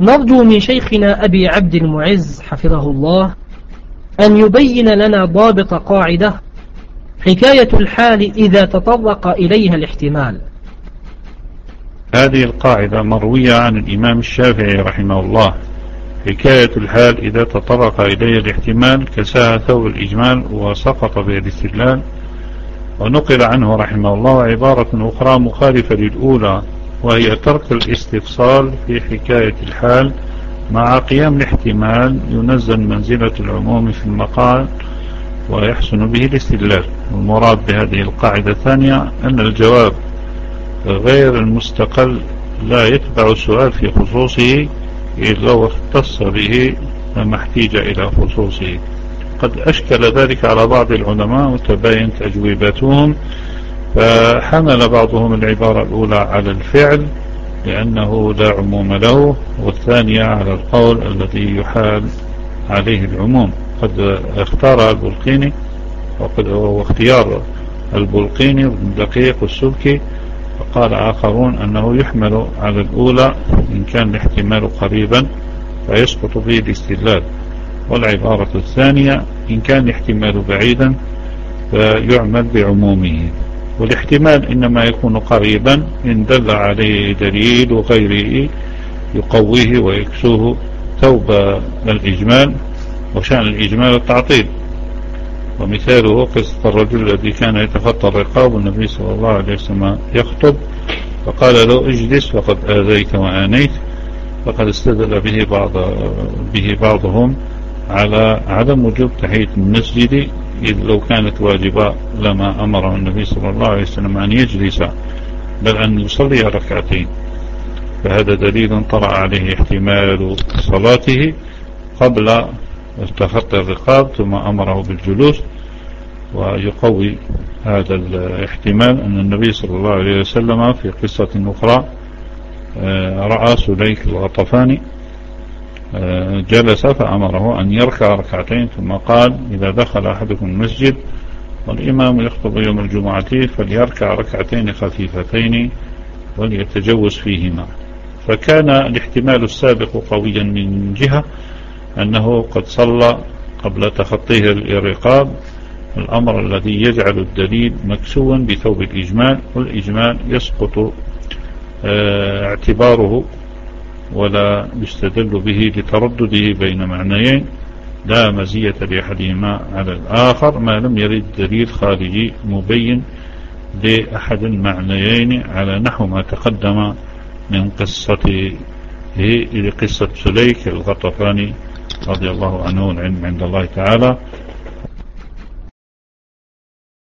نرجو من شيخنا أبي عبد المعز حفظه الله أن يبين لنا ضابط قاعدة حكاية الحال إذا تطرق إليها الاحتمال. هذه القاعدة مروية عن الإمام الشافعي رحمه الله. حكاية الحال إذا تطرق إليه الاحتمال كساها ثوب الإجمال وسقط به الاستدلال ونقل عنه رحمه الله عبارة أخرى مخالفة للأولى. وهي ترك الاستفصال في حكاية الحال مع قيام الاحتمال ينزل منزلة العموم في المقال ويحسن به الاستدلال. المراد بهذه القاعدة الثانية أن الجواب غير المستقل لا يتبع السؤال في خصوصه إذ لو اختص به لما احتيج إلى خصوصه. قد أشكل ذلك على بعض العلماء وتباينت أجوبتهم فحمل بعضهم العبارة الأولى على الفعل لأنه لا عموم له والثانية على القول الذي يحال عليه العموم. قد اختار البلقيني وقد هو اختيار البلقيني والدقيق والسبكي وقال آخرون أنه يحمل على الأولى إن كان الاحتمال قريبا فيسقط به الاستدلال. والعبارة الثانية إن كان الاحتمال بعيدا فيعمل بعمومه. والاحتمال إنما يكون قريبا إن دل عليه دليل وغيره يقويه ويكسوه ثوب الإجمال وشأن الإجمال التعطيل. ومثاله قصة الرجل الذي كان يتخطى الرقاب والنبي صلى الله عليه وسلم يخطب فقال له اجلس فقد آذيت وآنيت. فقد استدل به بعض به بعضهم على عدم وجوب تحية المسجد إذ لو كانت واجبة لما أمره النبي صلى الله عليه وسلم أن يجلس بل أن يصلي ركعتين. فهذا دليل طرأ عليه احتمال صلاته قبل تخطي الرقاب ثم أمره بالجلوس. ويقوي هذا الاحتمال أن النبي صلى الله عليه وسلم في قصة أخرى آه، رأى سليك الغطفاني جلس فأمره أن يركع ركعتين ثم قال إذا دخل أحدكم المسجد والإمام يخطب يوم الجمعة فليركع ركعتين خفيفتين وليتجوز فيهما. فكان الاحتمال السابق قويا من جهة أنه قد صلى قبل تخطيه الرقاب الأمر الذي يجعل الدليل مكسوا بثوب الإجمال والإجمال يسقط آه، اعتباره ولا يستدل به لتردده بين معنيين لا مزية لأحدهما على الآخر ما لم يرد دليل خارجي مبين لأحد المعنيين على نحو ما تقدم من قصته لقصة سليك الغطفاني رضي الله عنه العلم عند الله تعالى.